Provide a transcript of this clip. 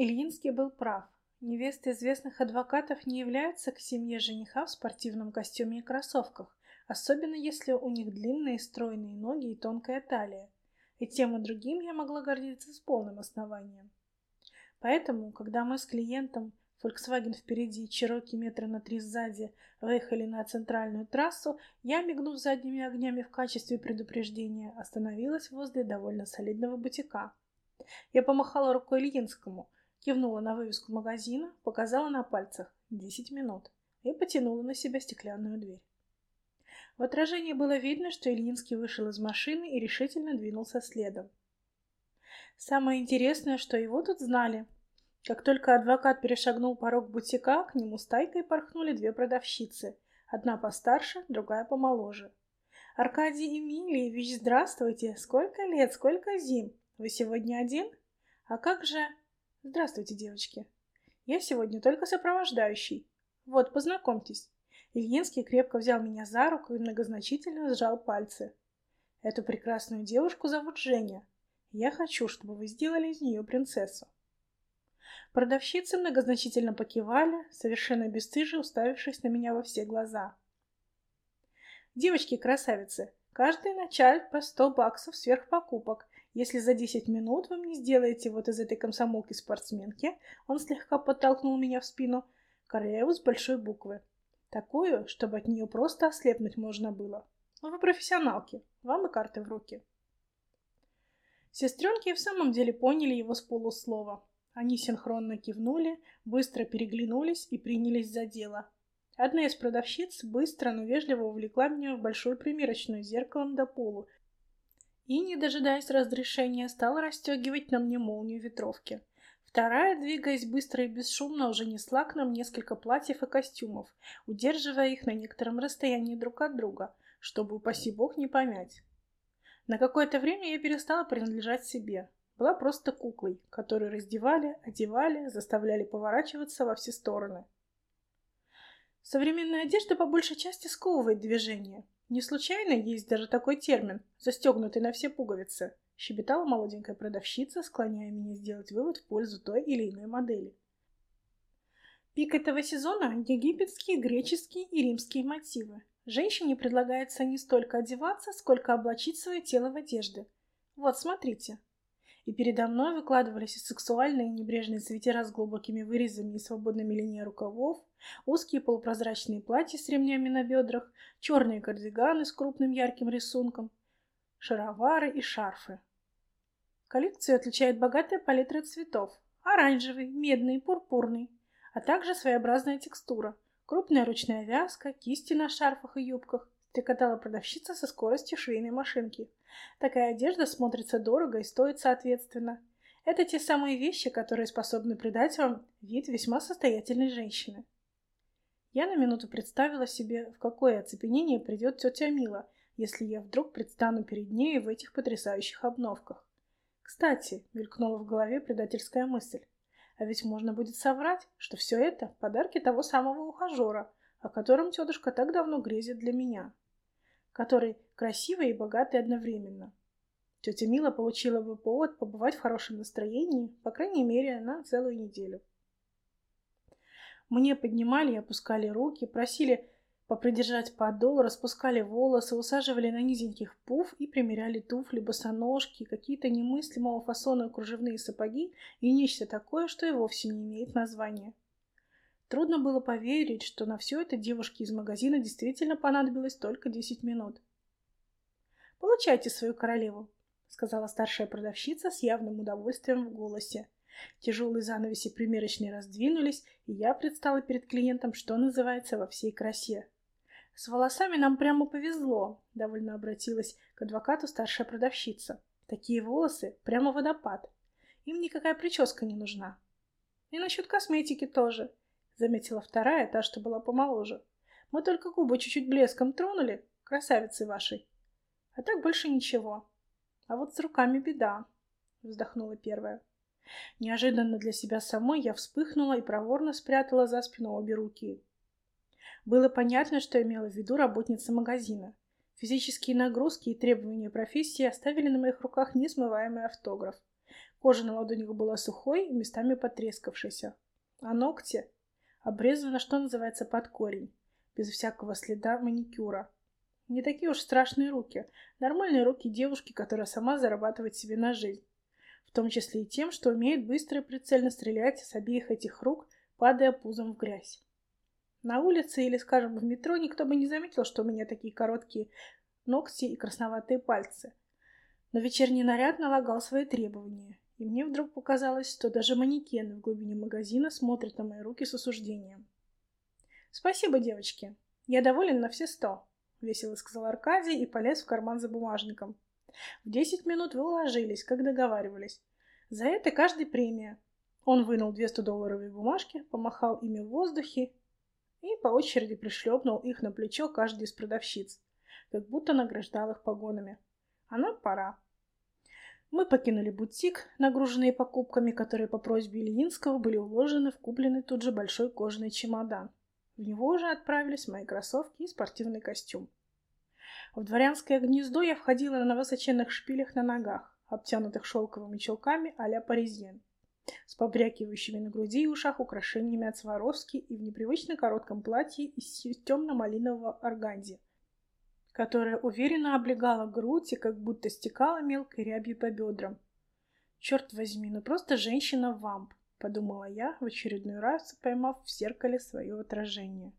Ильинский был прав. Невесты известных адвокатов не являются к семье жениха в спортивном костюме и кроссовках, особенно если у них длинные стройные ноги и тонкая талия. И тем и другим я могла гордиться с полным основанием. Поэтому, когда мы с клиентом Volkswagen впереди, Чироки метра на три сзади, выехали на центральную трассу, я, мигнув задними огнями в качестве предупреждения, остановилась возле довольно солидного бутика. Я помахала рукой Ильинскому, кивнула на вывеску магазина, показала на пальцах «десять минут» и потянула на себя стеклянную дверь. В отражении было видно, что Ильинский вышел из машины и решительно двинулся следом. Самое интересное, что его тут знали — как только адвокат перешагнул порог бутика, к нему стайкой порхнули две продавщицы. Одна постарше, другая помоложе. «Аркадий Эмильевич, здравствуйте! Сколько лет, сколько зим! Вы сегодня один? А как же...» «Здравствуйте, девочки! Я сегодня только сопровождающий. Вот, познакомьтесь». Ильинский крепко взял меня за руку и многозначительно сжал пальцы. «Эту прекрасную девушку зовут Женя. Я хочу, чтобы вы сделали из нее принцессу». Продавщицы многозначительно покивали, совершенно бесстыже уставившись на меня во все глаза. «Девочки-красавицы, каждый началь по сто баксов сверх покупок. Если за десять минут вы мне сделаете вот из этой комсомолки-спортсменки, он слегка подтолкнул меня в спину, королеву с большой буквы. Такую, чтобы от нее просто ослепнуть можно было. Но вы профессионалки, вам и карты в руки». Сестренки в самом деле поняли его с полуслова. Они синхронно кивнули, быстро переглянулись и принялись за дело. Одна из продавщиц быстро, но вежливо увлекла меня в большую примерочную зеркалом до полу и, не дожидаясь разрешения, стала расстегивать на мне молнию ветровки. Вторая, двигаясь быстро и бесшумно, уже несла к нам несколько платьев и костюмов, удерживая их на некотором расстоянии друг от друга, чтобы, упаси бог, не помять. На какое-то время я перестала принадлежать себе была просто куклой, которую раздевали, одевали, заставляли поворачиваться во все стороны. Современная одежда по большей части сковывает движение. Не случайно есть даже такой термин «застегнутый на все пуговицы», щебетала молоденькая продавщица, склоняя меня сделать вывод в пользу той или иной модели. Пик этого сезона – египетские, греческие и римские мотивы. Женщине предлагается не столько одеваться, сколько облачить свое тело в одежды. Вот, смотрите, и передо мной выкладывались и сексуальные небрежные свитера с глубокими вырезами и свободными линией рукавов, узкие полупрозрачные платья с ремнями на бедрах, черные кардиганы с крупным ярким рисунком, шаровары и шарфы. Коллекцию отличает богатая палитра цветов – оранжевый, медный, пурпурный, а также своеобразная текстура, крупная ручная вязка, кисти на шарфах и юбках, стрекотала продавщица со скоростью швейной машинки. Такая одежда смотрится дорого и стоит соответственно. Это те самые вещи, которые способны придать вам вид весьма состоятельной женщины. Я на минуту представила себе, в какое оцепенение придет тетя Мила, если я вдруг предстану перед ней в этих потрясающих обновках. Кстати, мелькнула в голове предательская мысль. А ведь можно будет соврать, что все это — подарки того самого ухажера, о котором тетушка так давно грезит для меня который красивый и богатый одновременно. Тетя Мила получила бы повод побывать в хорошем настроении, по крайней мере, на целую неделю. Мне поднимали и опускали руки, просили попридержать подол, распускали волосы, усаживали на низеньких пуф и примеряли туфли, босоножки, какие-то немыслимого фасона кружевные сапоги и нечто такое, что и вовсе не имеет названия. Трудно было поверить, что на все это девушке из магазина действительно понадобилось только 10 минут. «Получайте свою королеву», — сказала старшая продавщица с явным удовольствием в голосе. Тяжелые занавеси примерочной раздвинулись, и я предстала перед клиентом, что называется, во всей красе. «С волосами нам прямо повезло», — довольно обратилась к адвокату старшая продавщица. «Такие волосы — прямо водопад. Им никакая прическа не нужна. И насчет косметики тоже заметила вторая, та, что была помоложе. Мы только губы чуть-чуть блеском тронули, красавицы вашей. А так больше ничего. А вот с руками беда, вздохнула первая. Неожиданно для себя самой я вспыхнула и проворно спрятала за спину обе руки. Было понятно, что имела в виду работница магазина. Физические нагрузки и требования профессии оставили на моих руках несмываемый автограф. Кожа на ладонях была сухой и местами потрескавшейся, а ногти обрезаны, что называется, под корень, без всякого следа маникюра. Не такие уж страшные руки. Нормальные руки девушки, которая сама зарабатывает себе на жизнь. В том числе и тем, что умеет быстро и прицельно стрелять с обеих этих рук, падая пузом в грязь. На улице или, скажем, в метро никто бы не заметил, что у меня такие короткие ногти и красноватые пальцы. Но вечерний наряд налагал свои требования, и мне вдруг показалось, что даже манекены в глубине магазина смотрят на мои руки с осуждением. «Спасибо, девочки. Я доволен на все сто», — весело сказал Аркадий и полез в карман за бумажником. «В десять минут вы уложились, как договаривались. За это каждый премия». Он вынул две долларовые бумажки, помахал ими в воздухе и по очереди пришлепнул их на плечо каждой из продавщиц, как будто награждал их погонами. А нам пора. Мы покинули бутик, нагруженные покупками, которые по просьбе Ильинского были уложены в купленный тут же большой кожаный чемодан. В него уже отправились мои кроссовки и спортивный костюм. В дворянское гнездо я входила на высоченных шпилях на ногах, обтянутых шелковыми чулками а-ля паризьен, с побрякивающими на груди и ушах украшениями от Сваровски и в непривычно коротком платье из темно-малинового органзи, которая уверенно облегала грудь и как будто стекала мелкой рябью по бедрам. «Черт возьми, ну просто женщина-вамп», — подумала я, в очередной раз поймав в зеркале свое отражение.